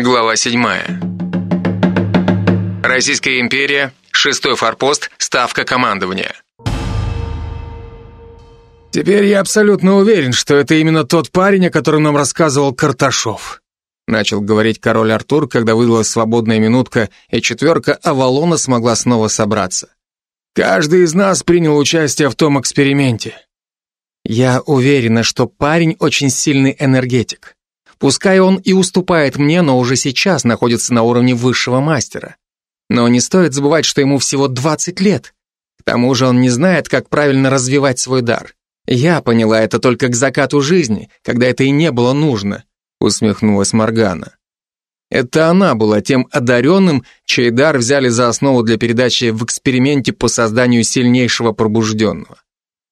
Глава 7. Российская империя, шестой форпост, ставка командования. Теперь я абсолютно уверен, что это именно тот парень, о котором нам рассказывал Карташов. Начал говорить король Артур, когда выдалась свободная минутка, и четверка Авалона смогла снова собраться. Каждый из нас принял участие в том эксперименте. Я уверена, что парень очень сильный энергетик. Пускай он и уступает мне, но уже сейчас находится на уровне высшего мастера. Но не стоит забывать, что ему всего 20 лет. К тому же он не знает, как правильно развивать свой дар. Я поняла это только к закату жизни, когда это и не было нужно, усмехнулась Моргана. Это она была тем одаренным, чей дар взяли за основу для передачи в эксперименте по созданию сильнейшего пробужденного.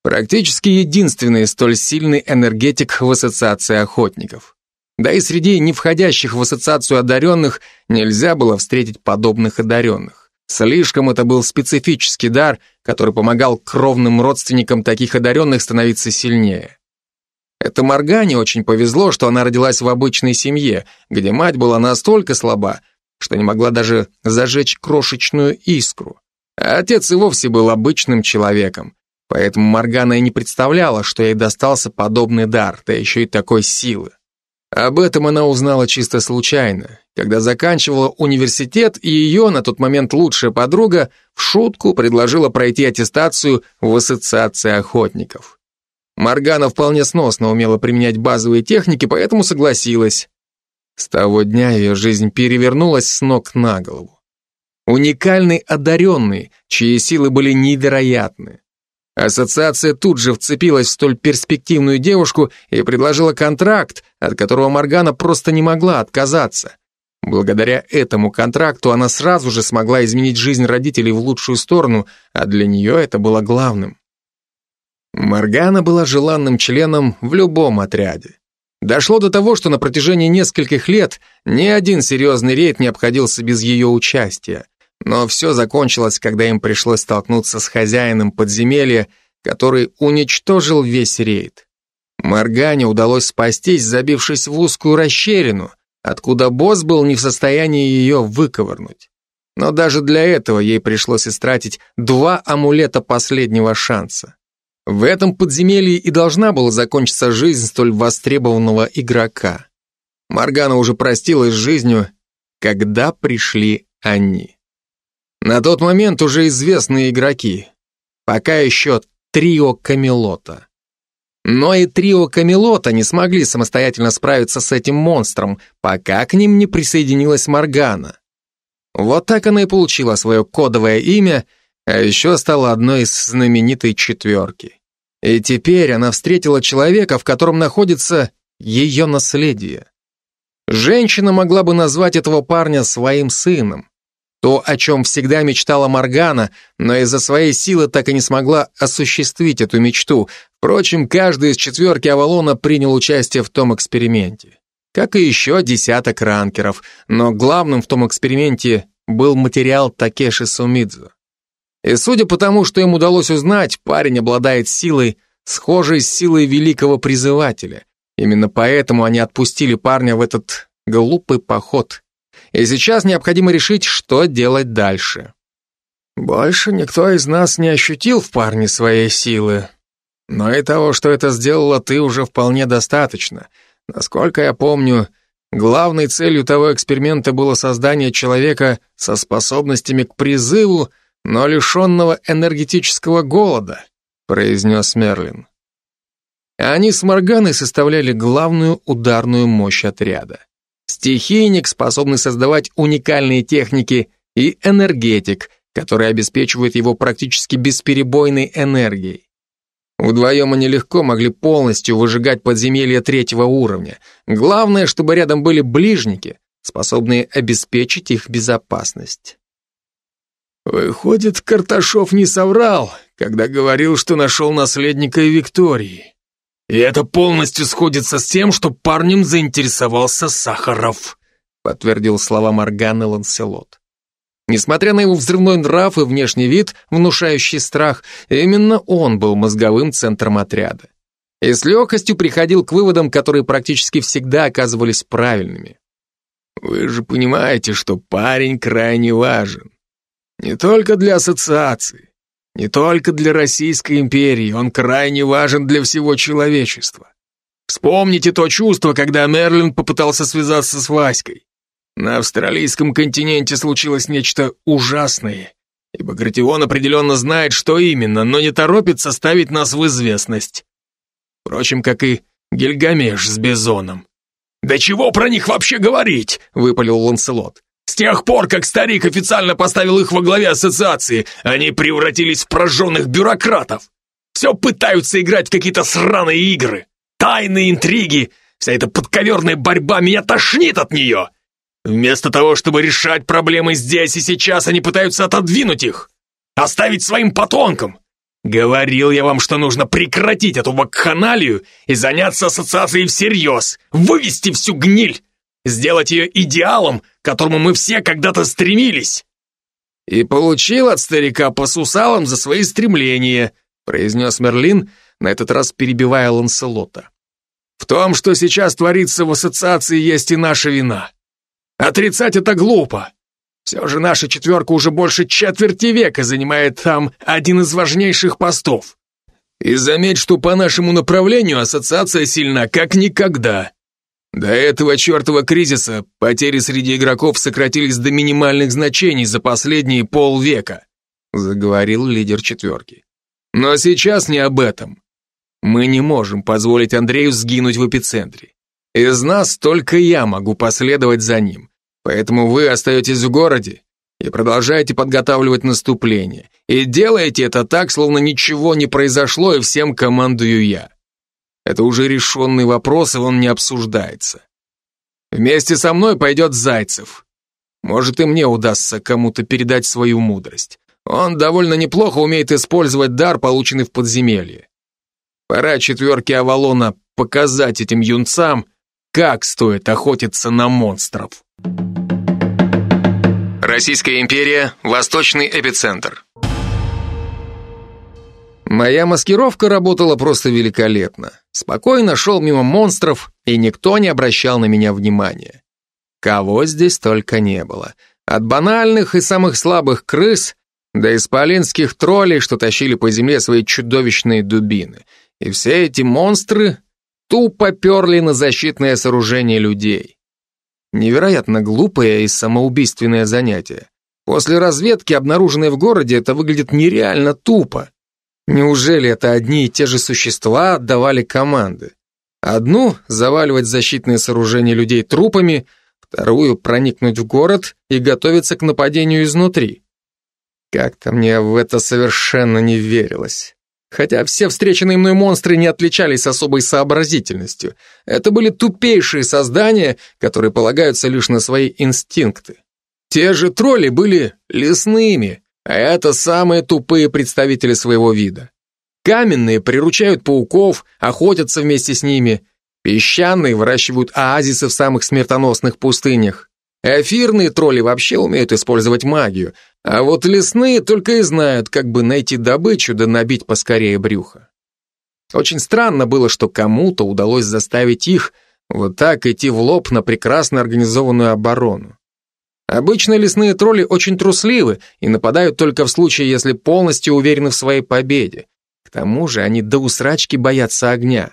Практически единственный столь сильный энергетик в ассоциации охотников. Да и среди не входящих в ассоциацию одаренных нельзя было встретить подобных одаренных. Слишком это был специфический дар, который помогал кровным родственникам таких одаренных становиться сильнее. Это Моргане очень повезло, что она родилась в обычной семье, где мать была настолько слаба, что не могла даже зажечь крошечную искру. А отец и вовсе был обычным человеком. Поэтому Моргана и не представляла, что ей достался подобный дар, да еще и такой силы. Об этом она узнала чисто случайно, когда заканчивала университет, и ее, на тот момент лучшая подруга, в шутку предложила пройти аттестацию в ассоциации охотников. Моргана вполне сносно умела применять базовые техники, поэтому согласилась. С того дня ее жизнь перевернулась с ног на голову. Уникальный одаренный, чьи силы были невероятны. Ассоциация тут же вцепилась в столь перспективную девушку и предложила контракт, от которого Моргана просто не могла отказаться. Благодаря этому контракту она сразу же смогла изменить жизнь родителей в лучшую сторону, а для нее это было главным. Моргана была желанным членом в любом отряде. Дошло до того, что на протяжении нескольких лет ни один серьезный рейд не обходился без ее участия. Но все закончилось, когда им пришлось столкнуться с хозяином подземелья, который уничтожил весь рейд. Моргане удалось спастись, забившись в узкую расщелину, откуда босс был не в состоянии ее выковырнуть. Но даже для этого ей пришлось истратить два амулета последнего шанса. В этом подземелье и должна была закончиться жизнь столь востребованного игрока. Моргана уже простилась с жизнью, когда пришли они. На тот момент уже известные игроки. Пока еще трио Камелота. Но и трио Камелота не смогли самостоятельно справиться с этим монстром, пока к ним не присоединилась Моргана. Вот так она и получила свое кодовое имя а еще стала одной из знаменитой четверки. И теперь она встретила человека, в котором находится ее наследие. Женщина могла бы назвать этого парня своим сыном. То, о чем всегда мечтала Моргана, но из-за своей силы так и не смогла осуществить эту мечту. Впрочем, каждый из четверки Авалона принял участие в том эксперименте. Как и еще десяток ранкеров, но главным в том эксперименте был материал Такеши Сумидзу. И судя по тому, что им удалось узнать, парень обладает силой, схожей с силой великого призывателя. Именно поэтому они отпустили парня в этот глупый поход. И сейчас необходимо решить, что делать дальше. Больше никто из нас не ощутил в парне своей силы. Но и того, что это сделала ты, уже вполне достаточно. Насколько я помню, главной целью того эксперимента было создание человека со способностями к призыву, но лишенного энергетического голода, произнес Мерлин. Они с Морганой составляли главную ударную мощь отряда. Стихийник, способный создавать уникальные техники, и энергетик, который обеспечивает его практически бесперебойной энергией. Вдвоем они легко могли полностью выжигать подземелья третьего уровня. Главное, чтобы рядом были ближники, способные обеспечить их безопасность. Выходит, Карташов не соврал, когда говорил, что нашел наследника Виктории. И это полностью сходится с тем, что парнем заинтересовался Сахаров, подтвердил слова Морганы Ланселот. Несмотря на его взрывной нрав и внешний вид, внушающий страх, именно он был мозговым центром отряда. И с легкостью приходил к выводам, которые практически всегда оказывались правильными. Вы же понимаете, что парень крайне важен. Не только для ассоциации, не только для Российской империи, он крайне важен для всего человечества. Вспомните то чувство, когда Мерлин попытался связаться с Васькой. На австралийском континенте случилось нечто ужасное, и Багратион определенно знает, что именно, но не торопится ставить нас в известность. Впрочем, как и Гильгамеш с Бизоном. «Да чего про них вообще говорить?» — выпалил Ланселот. «С тех пор, как старик официально поставил их во главе ассоциации, они превратились в прожженных бюрократов. Все пытаются играть в какие-то сраные игры. Тайные интриги, вся эта подковерная борьба, меня тошнит от нее. Вместо того, чтобы решать проблемы здесь и сейчас, они пытаются отодвинуть их, оставить своим потомкам. Говорил я вам, что нужно прекратить эту вакханалию и заняться ассоциацией всерьез, вывести всю гниль, сделать ее идеалом, которому мы все когда-то стремились. И получил от старика по сусалам за свои стремления, произнес Мерлин, на этот раз перебивая Ланселота. В том, что сейчас творится в ассоциации, есть и наша вина. Отрицать это глупо. Все же наша четверка уже больше четверти века занимает там один из важнейших постов. И заметь, что по нашему направлению ассоциация сильна как никогда. До этого чертова кризиса потери среди игроков сократились до минимальных значений за последние полвека, заговорил лидер четверки. Но сейчас не об этом. Мы не можем позволить Андрею сгинуть в эпицентре. Из нас только я могу последовать за ним. Поэтому вы остаетесь в городе и продолжаете подготавливать наступление. И делаете это так, словно ничего не произошло, и всем командую я. Это уже решенный вопрос, и он не обсуждается. Вместе со мной пойдет Зайцев. Может, и мне удастся кому-то передать свою мудрость. Он довольно неплохо умеет использовать дар, полученный в подземелье. Пора четверке Авалона показать этим юнцам, как стоит охотиться на монстров. Российская империя, Восточный эпицентр. Моя маскировка работала просто великолепно. Спокойно шел мимо монстров, и никто не обращал на меня внимания. Кого здесь только не было. От банальных и самых слабых крыс до исполинских троллей, что тащили по земле свои чудовищные дубины — и все эти монстры тупо перли на защитное сооружение людей. Невероятно глупое и самоубийственное занятие. После разведки, обнаруженной в городе, это выглядит нереально тупо. Неужели это одни и те же существа отдавали команды? Одну — заваливать защитные сооружения людей трупами, вторую — проникнуть в город и готовиться к нападению изнутри. Как-то мне в это совершенно не верилось. Хотя все встреченные мной монстры не отличались особой сообразительностью. Это были тупейшие создания, которые полагаются лишь на свои инстинкты. Те же тролли были лесными, это самые тупые представители своего вида. Каменные приручают пауков, охотятся вместе с ними. Песчаные выращивают оазисы в самых смертоносных пустынях. Эфирные тролли вообще умеют использовать магию, а вот лесные только и знают, как бы найти добычу да набить поскорее брюхо. Очень странно было, что кому-то удалось заставить их вот так идти в лоб на прекрасно организованную оборону. Обычно лесные тролли очень трусливы и нападают только в случае, если полностью уверены в своей победе. К тому же они до усрачки боятся огня.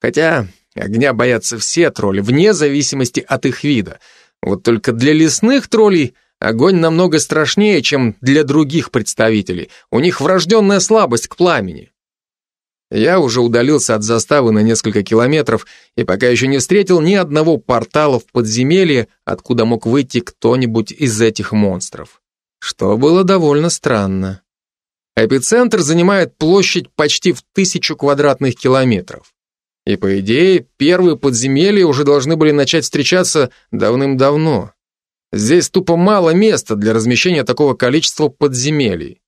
Хотя огня боятся все тролли, вне зависимости от их вида. Вот только для лесных троллей – Огонь намного страшнее, чем для других представителей. У них врожденная слабость к пламени. Я уже удалился от заставы на несколько километров и пока еще не встретил ни одного портала в подземелье, откуда мог выйти кто-нибудь из этих монстров. Что было довольно странно. Эпицентр занимает площадь почти в тысячу квадратных километров. И по идее, первые подземелья уже должны были начать встречаться давным-давно. Здесь тупо мало места для размещения такого количества подземелий.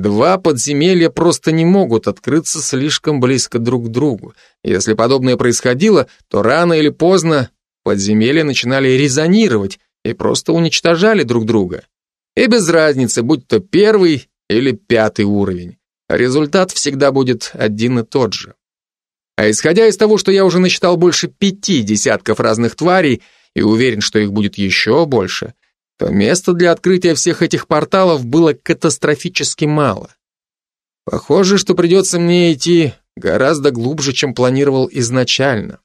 Два подземелья просто не могут открыться слишком близко друг к другу. Если подобное происходило, то рано или поздно подземелья начинали резонировать и просто уничтожали друг друга. И без разницы, будь то первый или пятый уровень. Результат всегда будет один и тот же. А исходя из того, что я уже насчитал больше пяти десятков разных тварей, и уверен, что их будет еще больше, то места для открытия всех этих порталов было катастрофически мало. Похоже, что придется мне идти гораздо глубже, чем планировал изначально.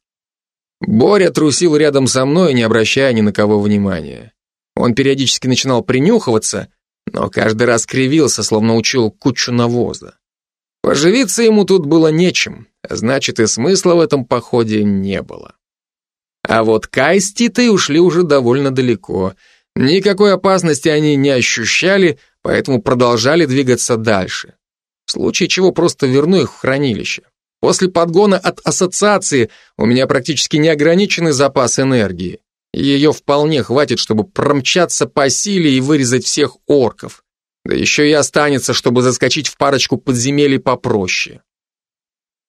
Боря трусил рядом со мной, не обращая ни на кого внимания. Он периодически начинал принюхиваться, но каждый раз кривился, словно учил кучу навоза. Поживиться ему тут было нечем, а значит и смысла в этом походе не было. А вот Кай с Титой ушли уже довольно далеко. Никакой опасности они не ощущали, поэтому продолжали двигаться дальше. В случае чего просто верну их в хранилище. После подгона от ассоциации у меня практически неограниченный запас энергии. Ее вполне хватит, чтобы промчаться по силе и вырезать всех орков. Да еще и останется, чтобы заскочить в парочку подземелий попроще.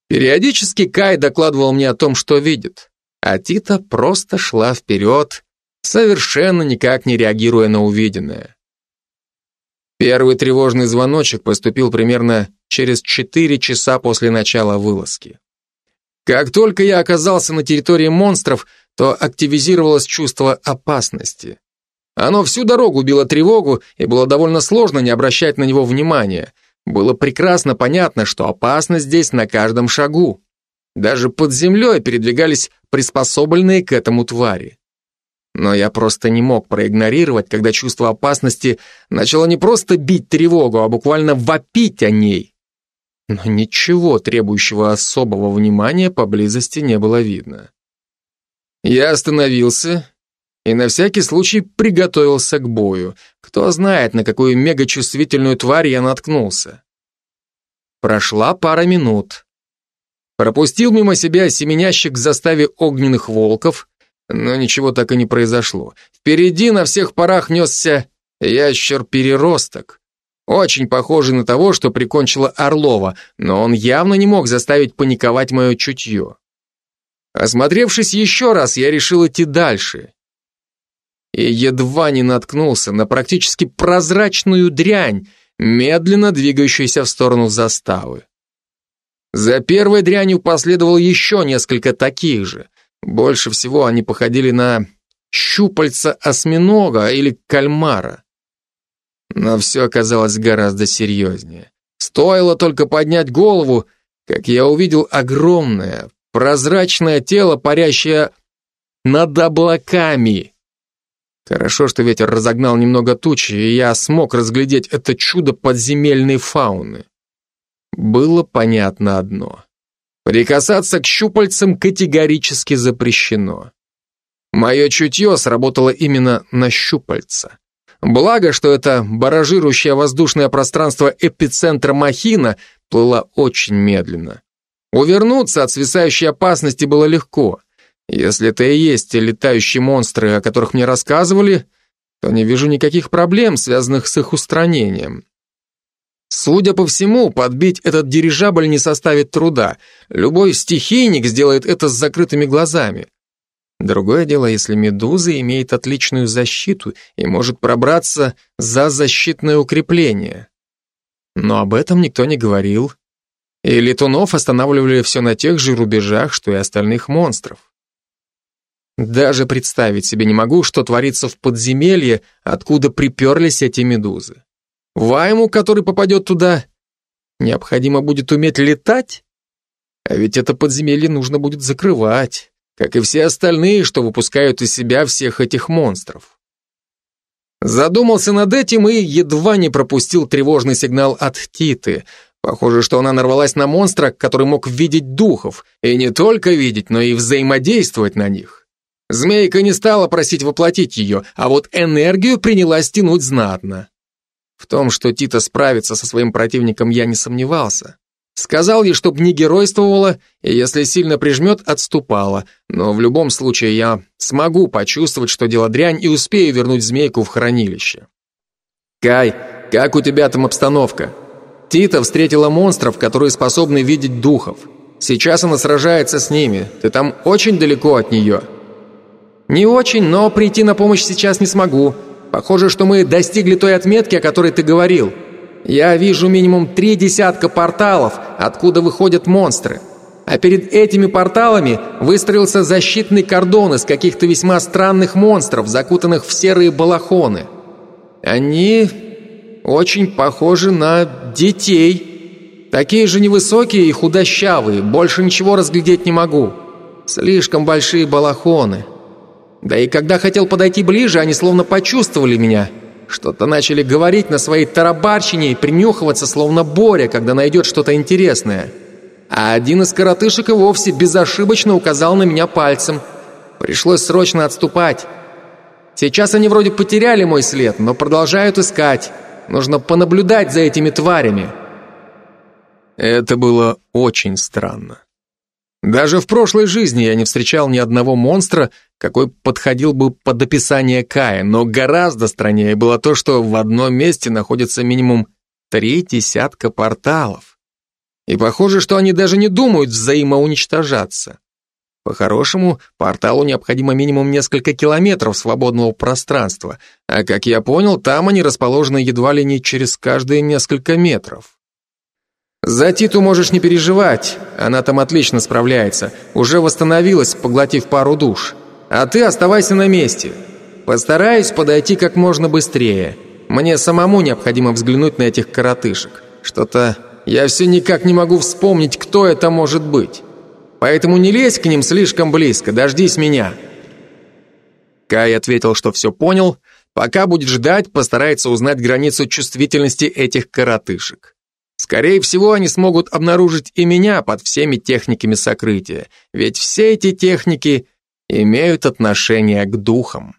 Периодически Кай докладывал мне о том, что видит, а Тита просто шла вперед, совершенно никак не реагируя на увиденное. Первый тревожный звоночек поступил примерно через 4 часа после начала вылазки. Как только я оказался на территории монстров, то активизировалось чувство опасности. Оно всю дорогу било тревогу, и было довольно сложно не обращать на него внимания. Было прекрасно понятно, что опасность здесь на каждом шагу. Даже под землей передвигались приспособленные к этому твари. Но я просто не мог проигнорировать, когда чувство опасности начало не просто бить тревогу, а буквально вопить о ней. Но ничего требующего особого внимания поблизости не было видно. Я остановился и на всякий случай приготовился к бою. Кто знает, на какую мегачувствительную тварь я наткнулся. Прошла пара минут. Пропустил мимо себя семенящих к заставе огненных волков, но ничего так и не произошло. Впереди на всех парах несся ящер-переросток. Очень похожий на того, что прикончила Орлова, но он явно не мог заставить паниковать мое чутье. Осмотревшись еще раз, я решил идти дальше. И едва не наткнулся на практически прозрачную дрянь, медленно двигающуюся в сторону заставы. За первой дрянью последовало еще несколько таких же. Больше всего они походили на щупальца осьминога или кальмара. Но все оказалось гораздо серьезнее. Стоило только поднять голову, как я увидел огромное, прозрачное тело, парящее над облаками. Хорошо, что ветер разогнал немного тучи, и я смог разглядеть это чудо подземельной фауны. Было понятно одно. Прикасаться к щупальцам категорически запрещено. Мое чутье сработало именно на щупальца. Благо, что это баражирующее воздушное пространство эпицентра махина плыло очень медленно. Увернуться от свисающей опасности было легко. Если это и есть те летающие монстры, о которых мне рассказывали, то не вижу никаких проблем, связанных с их устранением. Судя по всему, подбить этот дирижабль не составит труда. Любой стихийник сделает это с закрытыми глазами. Другое дело, если медуза имеет отличную защиту и может пробраться за защитное укрепление. Но об этом никто не говорил. И летунов останавливали все на тех же рубежах, что и остальных монстров. Даже представить себе не могу, что творится в подземелье, откуда приперлись эти медузы. Вайму, который попадет туда, необходимо будет уметь летать? А ведь это подземелье нужно будет закрывать, как и все остальные, что выпускают из себя всех этих монстров. Задумался над этим и едва не пропустил тревожный сигнал от Титы. Похоже, что она нарвалась на монстра, который мог видеть духов, и не только видеть, но и взаимодействовать на них. Змейка не стала просить воплотить ее, а вот энергию принялась тянуть знатно. В том, что Тита справится со своим противником, я не сомневался. Сказал ей, чтобы не геройствовала, и если сильно прижмет, отступала. Но в любом случае я смогу почувствовать, что дело дрянь, и успею вернуть змейку в хранилище. «Кай, как у тебя там обстановка?» Тита встретила монстров, которые способны видеть духов. Сейчас она сражается с ними. Ты там очень далеко от нее. Не очень, но прийти на помощь сейчас не смогу. Похоже, что мы достигли той отметки, о которой ты говорил. Я вижу минимум три десятка порталов, откуда выходят монстры. А перед этими порталами выстроился защитный кордон из каких-то весьма странных монстров, закутанных в серые балахоны. Они очень похожи на детей. Такие же невысокие и худощавые, больше ничего разглядеть не могу. Слишком большие балахоны. Да и когда хотел подойти ближе, они словно почувствовали меня. Что-то начали говорить на своей тарабарщине и принюхиваться, словно Боря, когда найдет что-то интересное а один из коротышек и вовсе безошибочно указал на меня пальцем. Пришлось срочно отступать. Сейчас они вроде потеряли мой след, но продолжают искать. Нужно понаблюдать за этими тварями. Это было очень странно. Даже в прошлой жизни я не встречал ни одного монстра, какой подходил бы под описание Кая, но гораздо страннее было то, что в одном месте находится минимум три десятка порталов. И похоже, что они даже не думают взаимоуничтожаться. По-хорошему, порталу необходимо минимум несколько километров свободного пространства, а, как я понял, там они расположены едва ли не через каждые несколько метров. За Титу можешь не переживать, она там отлично справляется, уже восстановилась, поглотив пару душ. А ты оставайся на месте. Постараюсь подойти как можно быстрее. Мне самому необходимо взглянуть на этих коротышек. Что-то я все никак не могу вспомнить, кто это может быть. Поэтому не лезь к ним слишком близко, дождись меня». Кай ответил, что все понял. Пока будет ждать, постарается узнать границу чувствительности этих коротышек. Скорее всего, они смогут обнаружить и меня под всеми техниками сокрытия, ведь все эти техники имеют отношение к духам.